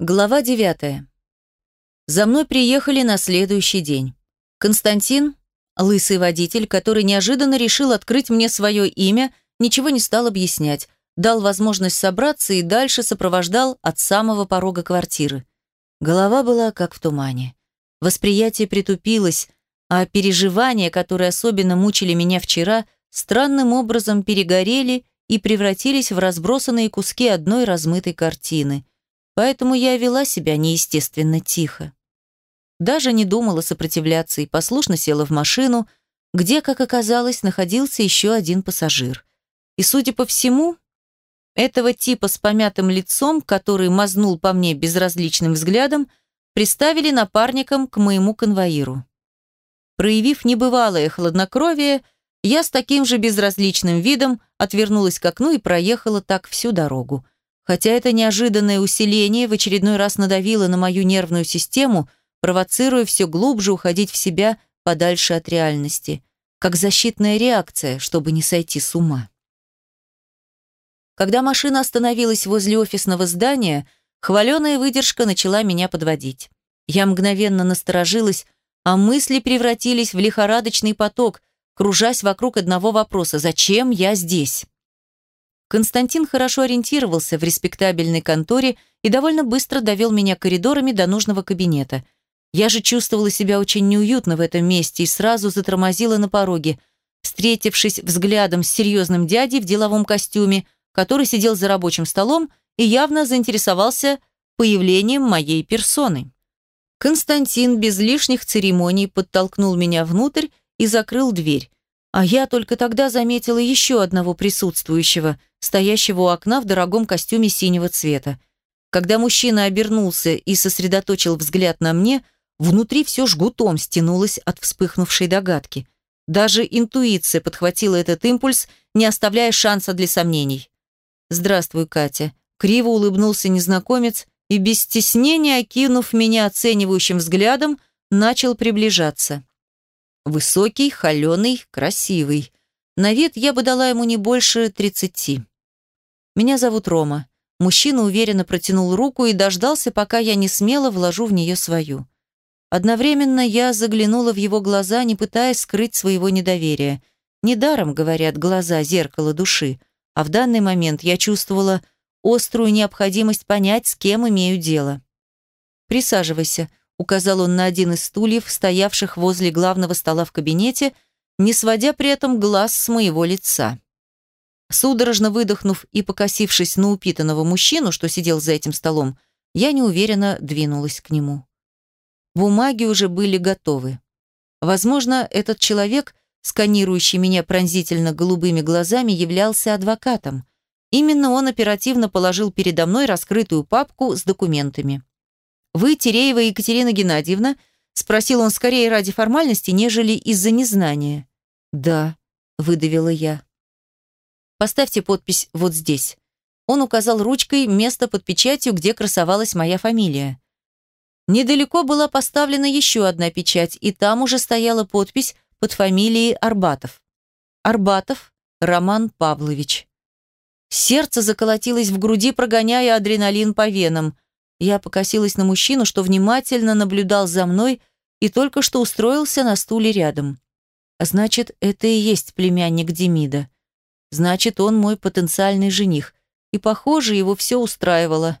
Глава 9. За мной приехали на следующий день. Константин, лысый водитель, который неожиданно решил открыть мне свое имя, ничего не стал объяснять, дал возможность собраться и дальше сопровождал от самого порога квартиры. Голова была как в тумане. Восприятие притупилось, а переживания, которые особенно мучили меня вчера, странным образом перегорели и превратились в разбросанные куски одной размытой картины – Поэтому я вела себя неестественно тихо. Даже не думала сопротивляться и послушно села в машину, где, как оказалось, находился еще один пассажир. И, судя по всему, этого типа с помятым лицом, который мазнул по мне безразличным взглядом, приставили напарником к моему конвоиру. Проявив небывалое хладнокровие, я с таким же безразличным видом отвернулась к окну и проехала так всю дорогу. Хотя это неожиданное усиление в очередной раз надавило на мою нервную систему, провоцируя все глубже уходить в себя подальше от реальности, как защитная реакция, чтобы не сойти с ума. Когда машина остановилась возле офисного здания, хваленая выдержка начала меня подводить. Я мгновенно насторожилась, а мысли превратились в лихорадочный поток, кружась вокруг одного вопроса «Зачем я здесь?». Константин хорошо ориентировался в респектабельной конторе и довольно быстро довел меня коридорами до нужного кабинета. Я же чувствовала себя очень неуютно в этом месте и сразу затормозила на пороге, встретившись взглядом с серьезным дядей в деловом костюме, который сидел за рабочим столом и явно заинтересовался появлением моей персоны. Константин без лишних церемоний подтолкнул меня внутрь и закрыл дверь. А я только тогда заметила еще одного присутствующего, стоящего у окна в дорогом костюме синего цвета. Когда мужчина обернулся и сосредоточил взгляд на мне, внутри все жгутом стянулось от вспыхнувшей догадки. Даже интуиция подхватила этот импульс, не оставляя шанса для сомнений. «Здравствуй, Катя», — криво улыбнулся незнакомец и, без стеснения окинув меня оценивающим взглядом, начал приближаться. Высокий, холеный, красивый. На вид я бы дала ему не больше тридцати. Меня зовут Рома. Мужчина уверенно протянул руку и дождался, пока я не смело вложу в нее свою. Одновременно я заглянула в его глаза, не пытаясь скрыть своего недоверия. Недаром, говорят, глаза – зеркало души. А в данный момент я чувствовала острую необходимость понять, с кем имею дело. «Присаживайся», указал он на один из стульев, стоявших возле главного стола в кабинете, не сводя при этом глаз с моего лица. Судорожно выдохнув и покосившись на упитанного мужчину, что сидел за этим столом, я неуверенно двинулась к нему. Бумаги уже были готовы. Возможно, этот человек, сканирующий меня пронзительно голубыми глазами, являлся адвокатом. Именно он оперативно положил передо мной раскрытую папку с документами. «Вы Тереева Екатерина Геннадьевна?» Спросил он скорее ради формальности, нежели из-за незнания. «Да», — выдавила я. «Поставьте подпись вот здесь». Он указал ручкой место под печатью, где красовалась моя фамилия. Недалеко была поставлена еще одна печать, и там уже стояла подпись под фамилией Арбатов. Арбатов Роман Павлович. Сердце заколотилось в груди, прогоняя адреналин по венам. Я покосилась на мужчину, что внимательно наблюдал за мной и только что устроился на стуле рядом. Значит, это и есть племянник Демида. Значит, он мой потенциальный жених. И, похоже, его все устраивало.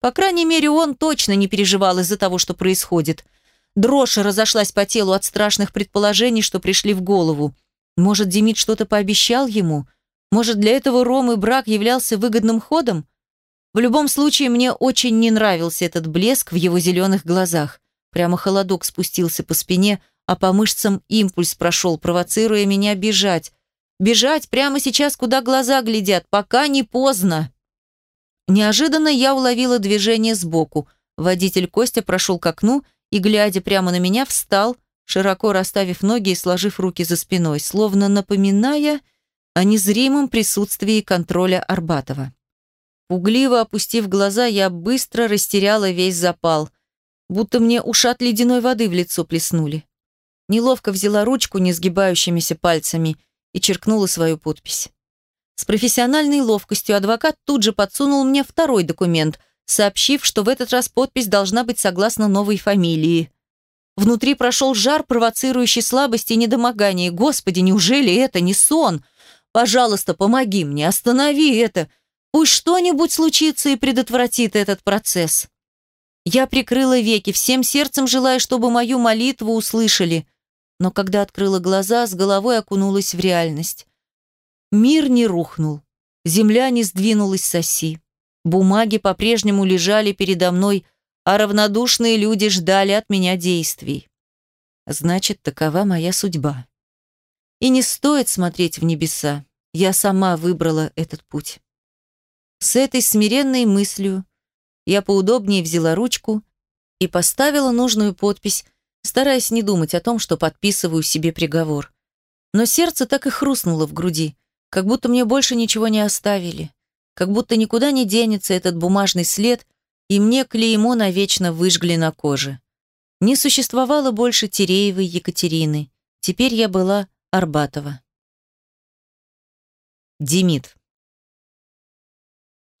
По крайней мере, он точно не переживал из-за того, что происходит. Дрожь разошлась по телу от страшных предположений, что пришли в голову. Может, Демид что-то пообещал ему? Может, для этого Ромы брак являлся выгодным ходом? В любом случае, мне очень не нравился этот блеск в его зеленых глазах. Прямо холодок спустился по спине, а по мышцам импульс прошел, провоцируя меня бежать. Бежать прямо сейчас, куда глаза глядят, пока не поздно. Неожиданно я уловила движение сбоку. Водитель Костя прошел к окну и, глядя прямо на меня, встал, широко расставив ноги и сложив руки за спиной, словно напоминая о незримом присутствии контроля Арбатова. Пугливо опустив глаза, я быстро растеряла весь запал, будто мне ушат ледяной воды в лицо плеснули. Неловко взяла ручку несгибающимися пальцами и черкнула свою подпись. С профессиональной ловкостью адвокат тут же подсунул мне второй документ, сообщив, что в этот раз подпись должна быть согласно новой фамилии. Внутри прошел жар, провоцирующий слабость и недомогание. Господи, неужели это не сон? Пожалуйста, помоги мне, останови это. Пусть что-нибудь случится и предотвратит этот процесс. Я прикрыла веки, всем сердцем желая, чтобы мою молитву услышали. Но когда открыла глаза, с головой окунулась в реальность. Мир не рухнул. Земля не сдвинулась с оси. Бумаги по-прежнему лежали передо мной, а равнодушные люди ждали от меня действий. Значит, такова моя судьба. И не стоит смотреть в небеса. Я сама выбрала этот путь. С этой смиренной мыслью я поудобнее взяла ручку и поставила нужную подпись, стараясь не думать о том, что подписываю себе приговор. Но сердце так и хрустнуло в груди, как будто мне больше ничего не оставили, как будто никуда не денется этот бумажный след, и мне клеймо навечно выжгли на коже. Не существовало больше Тереевой Екатерины, теперь я была Арбатова. Демид.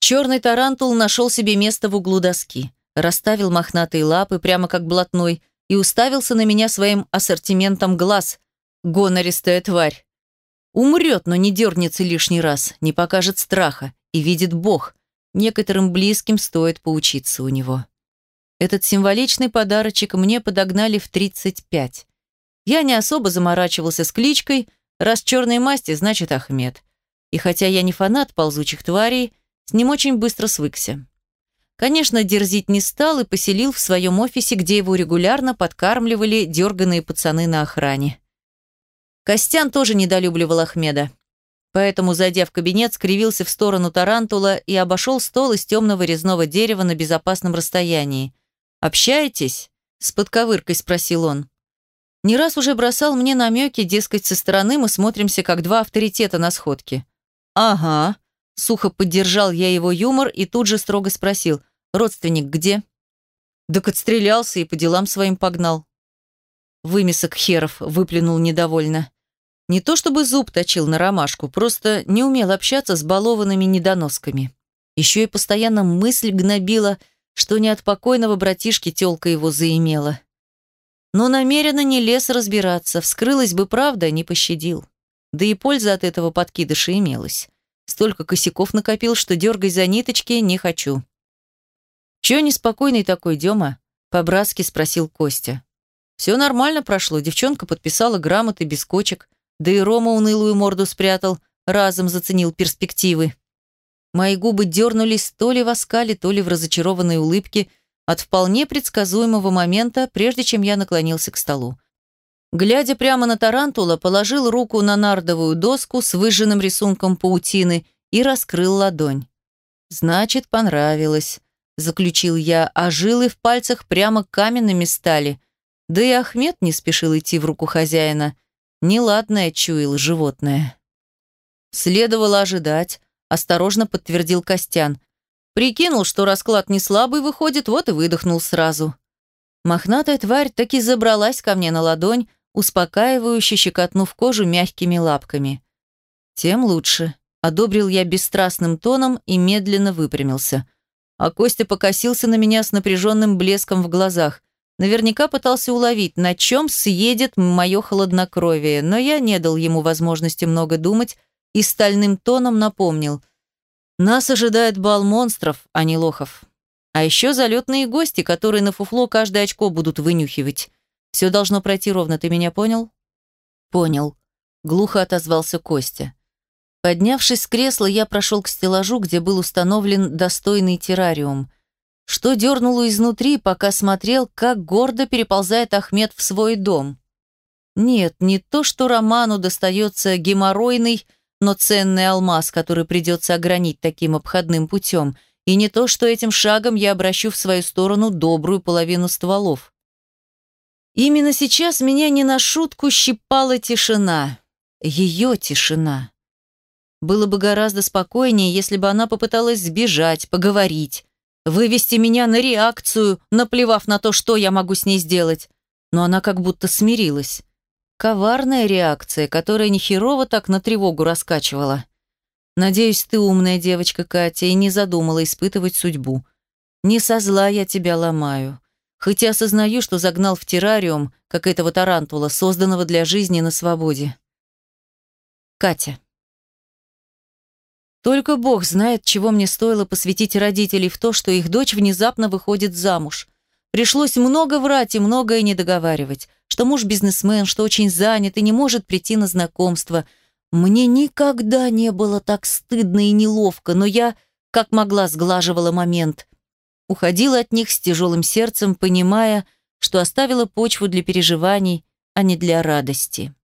Черный тарантул нашел себе место в углу доски, расставил мохнатые лапы, прямо как блатной, и уставился на меня своим ассортиментом глаз. Гонористая тварь. Умрет, но не дернется лишний раз, не покажет страха, и видит Бог. Некоторым близким стоит поучиться у него. Этот символичный подарочек мне подогнали в 35. Я не особо заморачивался с кличкой, раз черной масти, значит Ахмед. И хотя я не фанат ползучих тварей, с ним очень быстро свыкся. Конечно, дерзить не стал и поселил в своем офисе, где его регулярно подкармливали дерганые пацаны на охране. Костян тоже недолюбливал Ахмеда. Поэтому, зайдя в кабинет, скривился в сторону тарантула и обошел стол из темного резного дерева на безопасном расстоянии. «Общаетесь?» – с подковыркой спросил он. Не раз уже бросал мне намеки, дескать, со стороны мы смотримся как два авторитета на сходке. «Ага», Сухо поддержал я его юмор и тут же строго спросил, «Родственник где?» «Так отстрелялся и по делам своим погнал». Вымесок херов выплюнул недовольно. Не то чтобы зуб точил на ромашку, просто не умел общаться с балованными недоносками. Еще и постоянно мысль гнобила, что не от покойного братишки тёлка его заимела. Но намеренно не лез разбираться, вскрылась бы правда, не пощадил. Да и польза от этого подкидыша имелась. Столько косяков накопил, что дергай за ниточки не хочу. «Чё неспокойный такой, Дема?» – по-братски спросил Костя. «Все нормально прошло, девчонка подписала грамоты без кочек, да и Рома унылую морду спрятал, разом заценил перспективы. Мои губы дернулись то ли в оскале, то ли в разочарованной улыбке от вполне предсказуемого момента, прежде чем я наклонился к столу. Глядя прямо на тарантула, положил руку на нардовую доску с выжженным рисунком паутины и раскрыл ладонь. «Значит, понравилось», — заключил я, а жилы в пальцах прямо каменными стали. Да и Ахмед не спешил идти в руку хозяина. Неладное чуял животное. Следовало ожидать, осторожно подтвердил Костян. Прикинул, что расклад не слабый выходит, вот и выдохнул сразу. Мохнатая тварь таки забралась ко мне на ладонь, успокаивающе щекотнув кожу мягкими лапками. «Тем лучше», — одобрил я бесстрастным тоном и медленно выпрямился. А Костя покосился на меня с напряженным блеском в глазах. Наверняка пытался уловить, на чем съедет мое холоднокровие, но я не дал ему возможности много думать и стальным тоном напомнил. «Нас ожидает бал монстров, а не лохов. А еще залетные гости, которые на фуфло каждое очко будут вынюхивать. Все должно пройти ровно, ты меня понял? Понял. Глухо отозвался Костя. Поднявшись с кресла, я прошел к стеллажу, где был установлен достойный террариум. Что дернуло изнутри, пока смотрел, как гордо переползает Ахмед в свой дом. Нет, не то, что Роману достается геморройный, но ценный алмаз, который придется огранить таким обходным путем, и не то, что этим шагом я обращу в свою сторону добрую половину стволов. Именно сейчас меня не на шутку щипала тишина. Ее тишина. Было бы гораздо спокойнее, если бы она попыталась сбежать, поговорить, вывести меня на реакцию, наплевав на то, что я могу с ней сделать. Но она как будто смирилась. Коварная реакция, которая нехерово так на тревогу раскачивала. Надеюсь, ты умная девочка, Катя, и не задумала испытывать судьбу. Не со зла я тебя ломаю. Хоть и осознаю, что загнал в террариум, как этого тарантула, созданного для жизни на свободе. Катя. Только Бог знает, чего мне стоило посвятить родителей в то, что их дочь внезапно выходит замуж. Пришлось много врать и многое не договаривать, что муж бизнесмен, что очень занят и не может прийти на знакомство. Мне никогда не было так стыдно и неловко, но я, как могла, сглаживала момент. Уходила от них с тяжелым сердцем, понимая, что оставила почву для переживаний, а не для радости.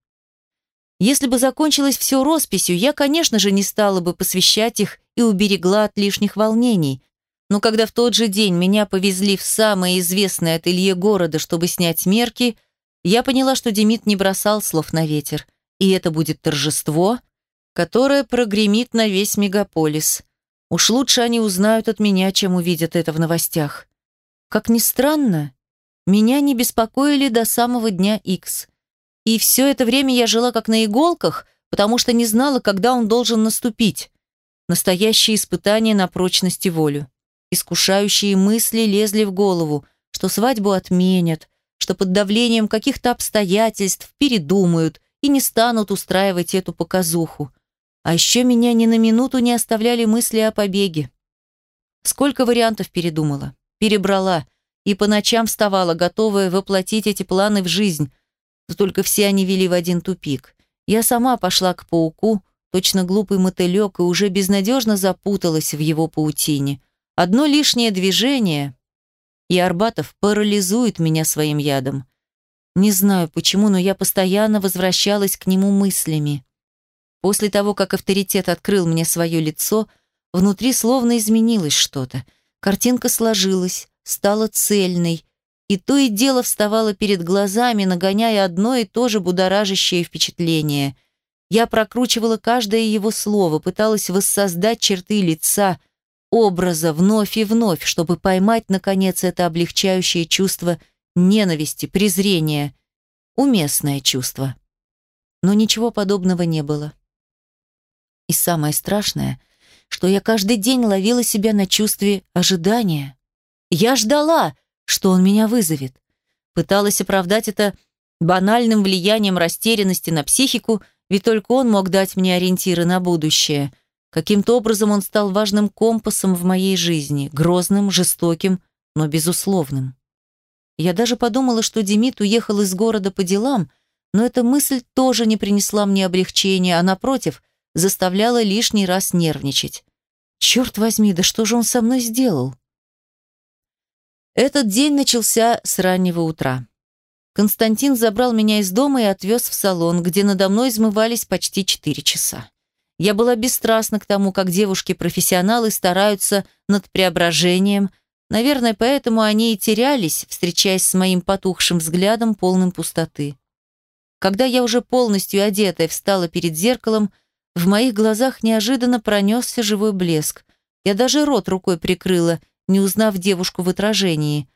Если бы закончилось все росписью, я, конечно же, не стала бы посвящать их и уберегла от лишних волнений. Но когда в тот же день меня повезли в самое известное ателье города, чтобы снять мерки, я поняла, что Демид не бросал слов на ветер. И это будет торжество, которое прогремит на весь мегаполис. Уж лучше они узнают от меня, чем увидят это в новостях. Как ни странно, меня не беспокоили до самого дня Икс. И все это время я жила как на иголках, потому что не знала, когда он должен наступить. Настоящее испытание на прочность и волю. Искушающие мысли лезли в голову, что свадьбу отменят, что под давлением каких-то обстоятельств передумают и не станут устраивать эту показуху. А еще меня ни на минуту не оставляли мысли о побеге. Сколько вариантов передумала, перебрала, и по ночам вставала, готовая воплотить эти планы в жизнь, но только все они вели в один тупик. Я сама пошла к пауку, точно глупый мотылек, и уже безнадежно запуталась в его паутине. Одно лишнее движение, и Арбатов парализует меня своим ядом. Не знаю почему, но я постоянно возвращалась к нему мыслями. После того, как авторитет открыл мне свое лицо, внутри словно изменилось что-то. Картинка сложилась, стала цельной, и то и дело вставало перед глазами, нагоняя одно и то же будоражащее впечатление. Я прокручивала каждое его слово, пыталась воссоздать черты лица, образа вновь и вновь, чтобы поймать, наконец, это облегчающее чувство ненависти, презрения. Уместное чувство. Но ничего подобного не было. И самое страшное, что я каждый день ловила себя на чувстве ожидания. Я ждала, что он меня вызовет. Пыталась оправдать это банальным влиянием растерянности на психику, ведь только он мог дать мне ориентиры на будущее. Каким-то образом он стал важным компасом в моей жизни, грозным, жестоким, но безусловным. Я даже подумала, что Демид уехал из города по делам, но эта мысль тоже не принесла мне облегчения, а напротив, заставляла лишний раз нервничать. Черт возьми, да что же он со мной сделал? Этот день начался с раннего утра. Константин забрал меня из дома и отвез в салон, где надо мной измывались почти четыре часа. Я была бесстрастна к тому, как девушки-профессионалы стараются над преображением. Наверное, поэтому они и терялись, встречаясь с моим потухшим взглядом, полным пустоты. Когда я уже полностью одетая встала перед зеркалом, в моих глазах неожиданно пронесся живой блеск. Я даже рот рукой прикрыла – не узнав девушку в отражении.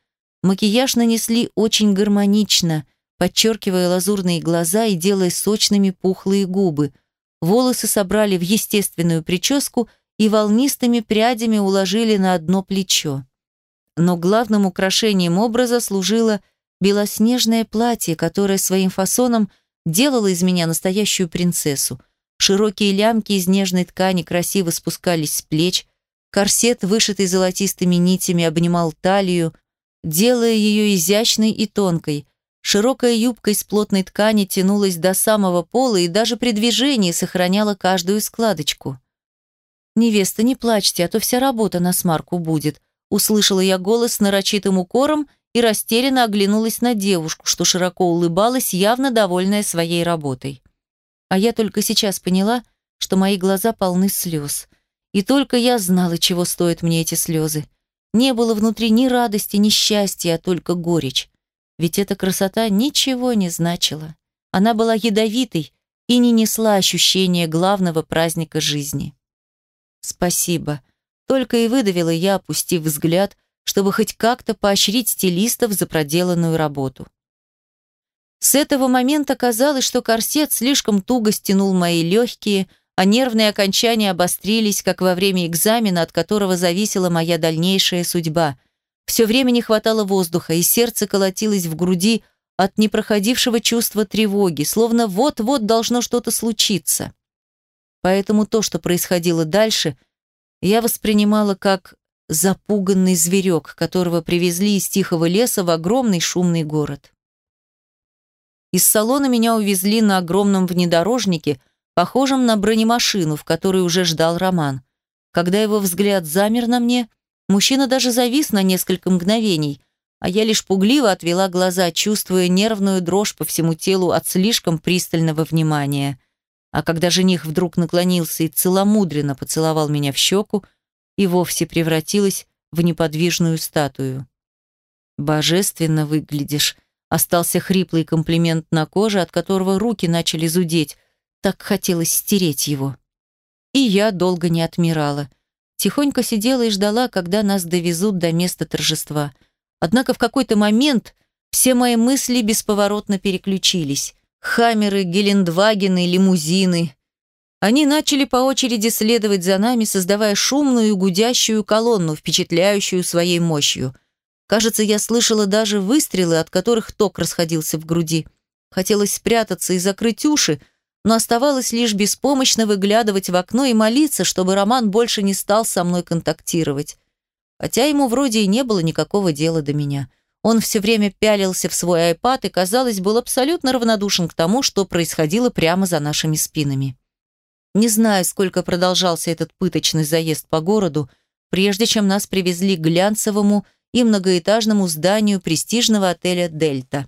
Макияж нанесли очень гармонично, подчеркивая лазурные глаза и делая сочными пухлые губы. Волосы собрали в естественную прическу и волнистыми прядями уложили на одно плечо. Но главным украшением образа служило белоснежное платье, которое своим фасоном делало из меня настоящую принцессу. Широкие лямки из нежной ткани красиво спускались с плеч, Корсет, вышитый золотистыми нитями, обнимал талию, делая ее изящной и тонкой. Широкая юбка из плотной ткани тянулась до самого пола и даже при движении сохраняла каждую складочку. «Невеста, не плачьте, а то вся работа на смарку будет», услышала я голос с нарочитым укором и растерянно оглянулась на девушку, что широко улыбалась, явно довольная своей работой. А я только сейчас поняла, что мои глаза полны слез. И только я знала, чего стоят мне эти слезы. Не было внутри ни радости, ни счастья, а только горечь. Ведь эта красота ничего не значила. Она была ядовитой и не несла ощущения главного праздника жизни. «Спасибо», — только и выдавила я, опустив взгляд, чтобы хоть как-то поощрить стилистов за проделанную работу. С этого момента казалось, что корсет слишком туго стянул мои легкие, а нервные окончания обострились, как во время экзамена, от которого зависела моя дальнейшая судьба. Все время не хватало воздуха, и сердце колотилось в груди от непроходившего чувства тревоги, словно вот-вот должно что-то случиться. Поэтому то, что происходило дальше, я воспринимала как запуганный зверек, которого привезли из тихого леса в огромный шумный город. Из салона меня увезли на огромном внедорожнике, похожем на бронемашину, в которой уже ждал Роман. Когда его взгляд замер на мне, мужчина даже завис на несколько мгновений, а я лишь пугливо отвела глаза, чувствуя нервную дрожь по всему телу от слишком пристального внимания. А когда жених вдруг наклонился и целомудренно поцеловал меня в щеку, и вовсе превратилась в неподвижную статую. «Божественно выглядишь», — остался хриплый комплимент на коже, от которого руки начали зудеть, так хотелось стереть его. И я долго не отмирала. Тихонько сидела и ждала, когда нас довезут до места торжества. Однако в какой-то момент все мои мысли бесповоротно переключились. Хаммеры, Гелендвагены, лимузины. Они начали по очереди следовать за нами, создавая шумную гудящую колонну, впечатляющую своей мощью. Кажется, я слышала даже выстрелы, от которых ток расходился в груди. Хотелось спрятаться и закрыть уши, но оставалось лишь беспомощно выглядывать в окно и молиться, чтобы Роман больше не стал со мной контактировать. Хотя ему вроде и не было никакого дела до меня. Он все время пялился в свой айпад и, казалось, был абсолютно равнодушен к тому, что происходило прямо за нашими спинами. Не знаю, сколько продолжался этот пыточный заезд по городу, прежде чем нас привезли к глянцевому и многоэтажному зданию престижного отеля «Дельта».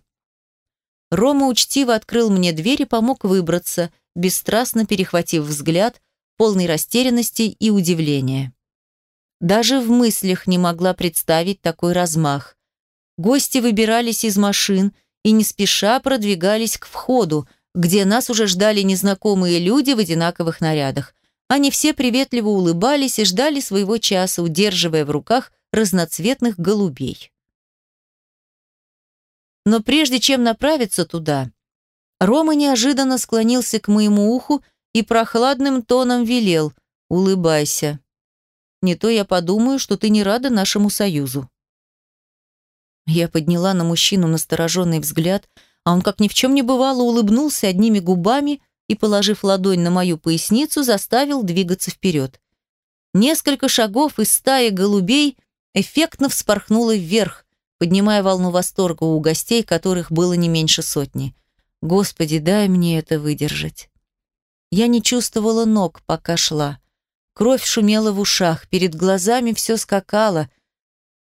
Рома учтиво открыл мне дверь и помог выбраться, бесстрастно перехватив взгляд, полный растерянности и удивления. Даже в мыслях не могла представить такой размах. Гости выбирались из машин и не спеша продвигались к входу, где нас уже ждали незнакомые люди в одинаковых нарядах. Они все приветливо улыбались и ждали своего часа, удерживая в руках разноцветных голубей. Но прежде чем направиться туда, Рома неожиданно склонился к моему уху и прохладным тоном велел «Улыбайся. Не то я подумаю, что ты не рада нашему союзу». Я подняла на мужчину настороженный взгляд, а он, как ни в чем не бывало, улыбнулся одними губами и, положив ладонь на мою поясницу, заставил двигаться вперед. Несколько шагов из стаи голубей эффектно вспорхнуло вверх, поднимая волну восторга у гостей, которых было не меньше сотни. Господи, дай мне это выдержать. Я не чувствовала ног, пока шла. Кровь шумела в ушах, перед глазами все скакало.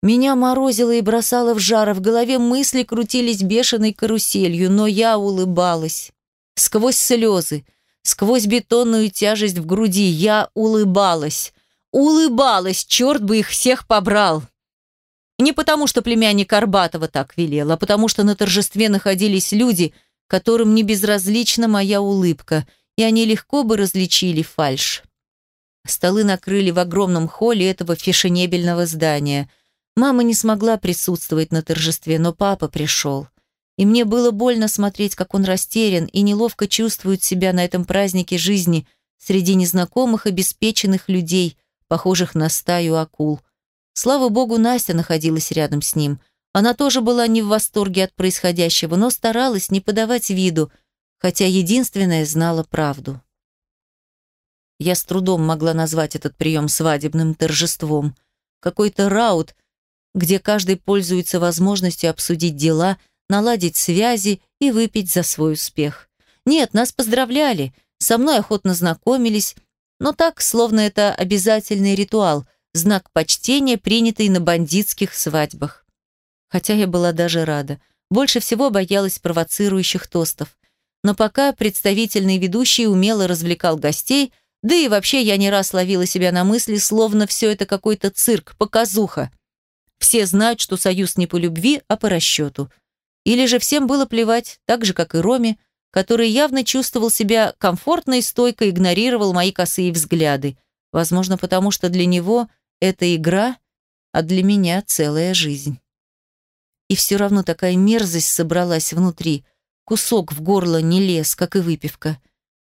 Меня морозило и бросало в жар, а в голове мысли крутились бешеной каруселью, но я улыбалась. Сквозь слезы, сквозь бетонную тяжесть в груди я улыбалась. Улыбалась, черт бы их всех побрал. Не потому, что племянник Арбатова так велел, а потому, что на торжестве находились люди, которым не безразлична моя улыбка, и они легко бы различили фальшь. Столы накрыли в огромном холле этого фешенебельного здания. Мама не смогла присутствовать на торжестве, но папа пришел. И мне было больно смотреть, как он растерян и неловко чувствует себя на этом празднике жизни среди незнакомых обеспеченных людей, похожих на стаю акул. Слава богу, Настя находилась рядом с ним. Она тоже была не в восторге от происходящего, но старалась не подавать виду, хотя единственная знала правду. Я с трудом могла назвать этот прием свадебным торжеством. Какой-то раут, где каждый пользуется возможностью обсудить дела, наладить связи и выпить за свой успех. Нет, нас поздравляли, со мной охотно знакомились, но так, словно это обязательный ритуал – знак почтения, принятый на бандитских свадьбах. Хотя я была даже рада. Больше всего боялась провоцирующих тостов. Но пока представительный ведущий умело развлекал гостей, да и вообще я не раз ловила себя на мысли, словно все это какой-то цирк, показуха. Все знают, что союз не по любви, а по расчету. Или же всем было плевать, так же, как и Роме, который явно чувствовал себя комфортно и стойко игнорировал мои косые взгляды. Возможно, потому что для него – это игра, а для меня целая жизнь. И все равно такая мерзость собралась внутри. Кусок в горло не лез, как и выпивка.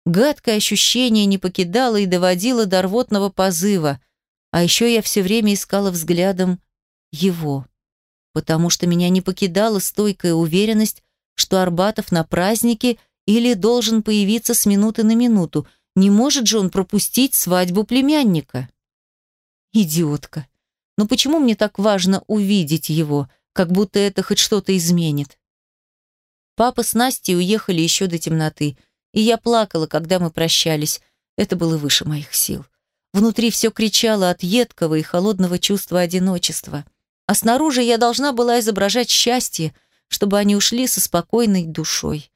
Гадкое ощущение не покидало и доводило до рвотного позыва. А еще я все время искала взглядом его. потому что меня не покидала стойкая уверенность, что Арбатов на празднике или должен появиться с минуты на минуту. Не может же он пропустить свадьбу племянника. Идиотка. Но почему мне так важно увидеть его, как будто это хоть что-то изменит? Папа с Настей уехали еще до темноты, и я плакала, когда мы прощались. Это было выше моих сил. Внутри все кричало от едкого и холодного чувства одиночества. А снаружи я должна была изображать счастье, чтобы они ушли со спокойной душой.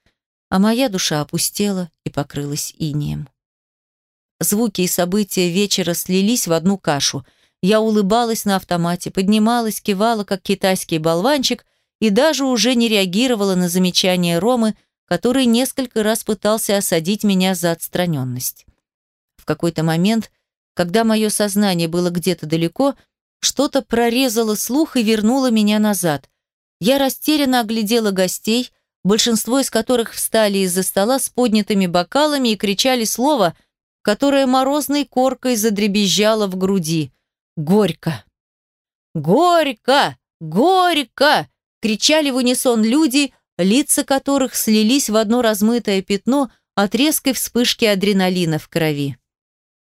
А моя душа опустела и покрылась инием. Звуки и события вечера слились в одну кашу. Я улыбалась на автомате, поднималась, кивала, как китайский болванчик, и даже уже не реагировала на замечания Ромы, который несколько раз пытался осадить меня за отстраненность. В какой-то момент, когда мое сознание было где-то далеко, что-то прорезало слух и вернуло меня назад. Я растерянно оглядела гостей, большинство из которых встали из-за стола с поднятыми бокалами и кричали слово – которая морозной коркой задребезжала в груди. «Горько! Горько! Горько!» кричали в унисон люди, лица которых слились в одно размытое пятно от резкой вспышки адреналина в крови.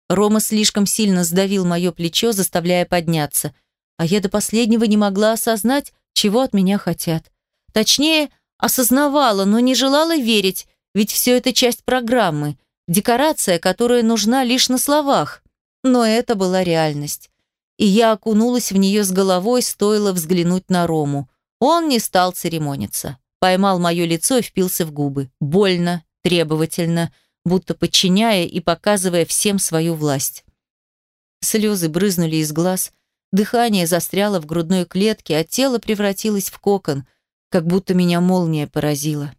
Рома слишком сильно сдавил мое плечо, заставляя подняться, а я до последнего не могла осознать, чего от меня хотят. Точнее, осознавала, но не желала верить, ведь все это часть программы – Декорация, которая нужна лишь на словах. Но это была реальность. И я окунулась в нее с головой, стоило взглянуть на Рому. Он не стал церемониться. Поймал мое лицо и впился в губы. Больно, требовательно, будто подчиняя и показывая всем свою власть. Слезы брызнули из глаз, дыхание застряло в грудной клетке, а тело превратилось в кокон, как будто меня молния поразила.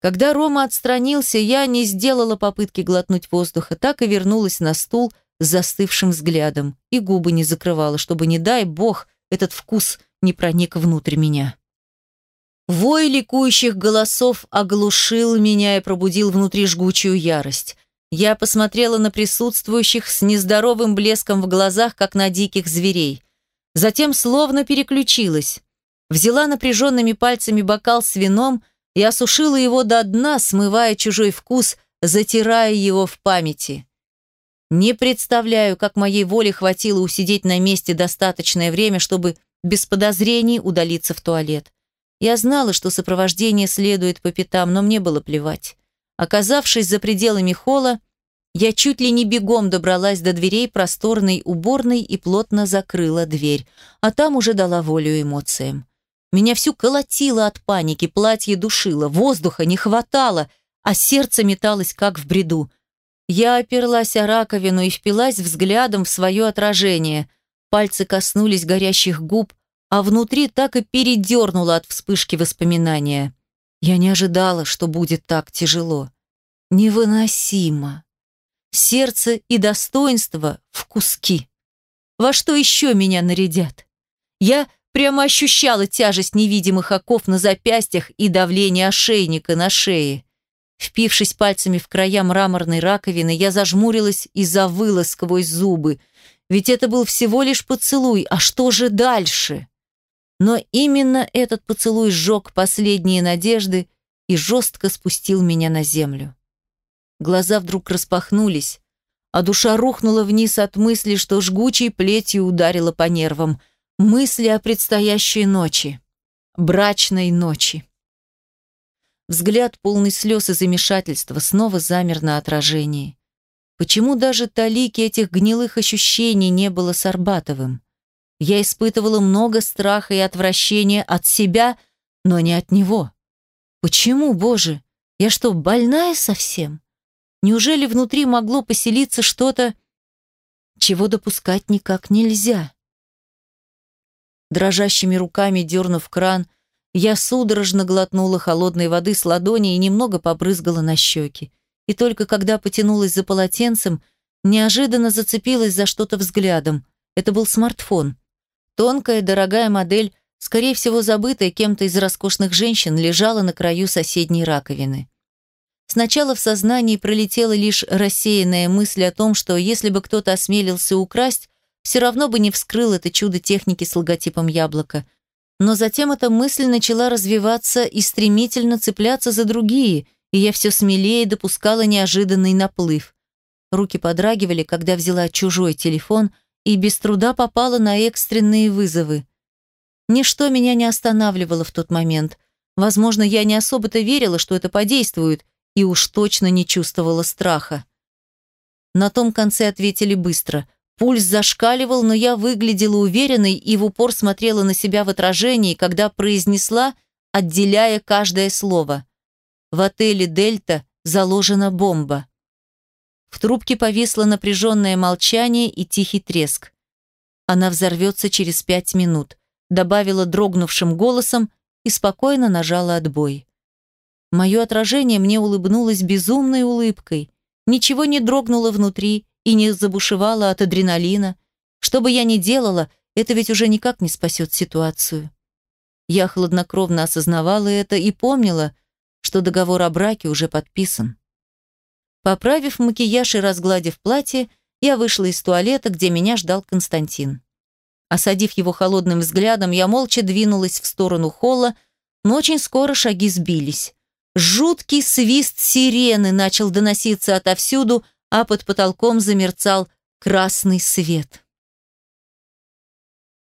Когда Рома отстранился, я не сделала попытки глотнуть воздуха, так и вернулась на стул с застывшим взглядом и губы не закрывала, чтобы, не дай бог, этот вкус не проник внутрь меня. Вой ликующих голосов оглушил меня и пробудил внутри жгучую ярость. Я посмотрела на присутствующих с нездоровым блеском в глазах, как на диких зверей. Затем словно переключилась. Взяла напряженными пальцами бокал с вином – и осушила его до дна, смывая чужой вкус, затирая его в памяти. Не представляю, как моей воли хватило усидеть на месте достаточное время, чтобы без подозрений удалиться в туалет. Я знала, что сопровождение следует по пятам, но мне было плевать. Оказавшись за пределами холла, я чуть ли не бегом добралась до дверей просторной уборной и плотно закрыла дверь, а там уже дала волю эмоциям. Меня всю колотило от паники, платье душило, воздуха не хватало, а сердце металось, как в бреду. Я оперлась о раковину и впилась взглядом в свое отражение. Пальцы коснулись горящих губ, а внутри так и передернуло от вспышки воспоминания. Я не ожидала, что будет так тяжело. Невыносимо. Сердце и достоинство в куски. Во что еще меня нарядят? Я Прямо ощущала тяжесть невидимых оков на запястьях и давление ошейника на шее. Впившись пальцами в края мраморной раковины, я зажмурилась и завыла сквозь зубы. Ведь это был всего лишь поцелуй, а что же дальше? Но именно этот поцелуй сжег последние надежды и жестко спустил меня на землю. Глаза вдруг распахнулись, а душа рухнула вниз от мысли, что жгучей плетью ударила по нервам – Мысли о предстоящей ночи, брачной ночи. Взгляд, полный слез и замешательства, снова замер на отражении. Почему даже талики этих гнилых ощущений не было с Арбатовым? Я испытывала много страха и отвращения от себя, но не от него. Почему, Боже? Я что, больная совсем? Неужели внутри могло поселиться что-то, чего допускать никак нельзя? Дрожащими руками дернув кран, я судорожно глотнула холодной воды с ладони и немного побрызгала на щеки. И только когда потянулась за полотенцем, неожиданно зацепилась за что-то взглядом. Это был смартфон. Тонкая, дорогая модель, скорее всего забытая кем-то из роскошных женщин, лежала на краю соседней раковины. Сначала в сознании пролетела лишь рассеянная мысль о том, что если бы кто-то осмелился украсть, все равно бы не вскрыл это чудо техники с логотипом яблока. Но затем эта мысль начала развиваться и стремительно цепляться за другие, и я все смелее допускала неожиданный наплыв. Руки подрагивали, когда взяла чужой телефон и без труда попала на экстренные вызовы. Ничто меня не останавливало в тот момент. Возможно, я не особо-то верила, что это подействует, и уж точно не чувствовала страха. На том конце ответили быстро. Пульс зашкаливал, но я выглядела уверенной и в упор смотрела на себя в отражении, когда произнесла, отделяя каждое слово. В отеле «Дельта» заложена бомба. В трубке повисло напряженное молчание и тихий треск. Она взорвется через пять минут, добавила дрогнувшим голосом и спокойно нажала отбой. Мое отражение мне улыбнулось безумной улыбкой. Ничего не дрогнуло внутри и не забушевало от адреналина. Что бы я ни делала, это ведь уже никак не спасет ситуацию. Я хладнокровно осознавала это и помнила, что договор о браке уже подписан. Поправив макияж и разгладив платье, я вышла из туалета, где меня ждал Константин. Осадив его холодным взглядом, я молча двинулась в сторону холла, но очень скоро шаги сбились. Жуткий свист сирены начал доноситься отовсюду, а под потолком замерцал красный свет.